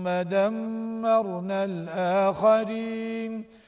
ثم دمرنا الآخرين.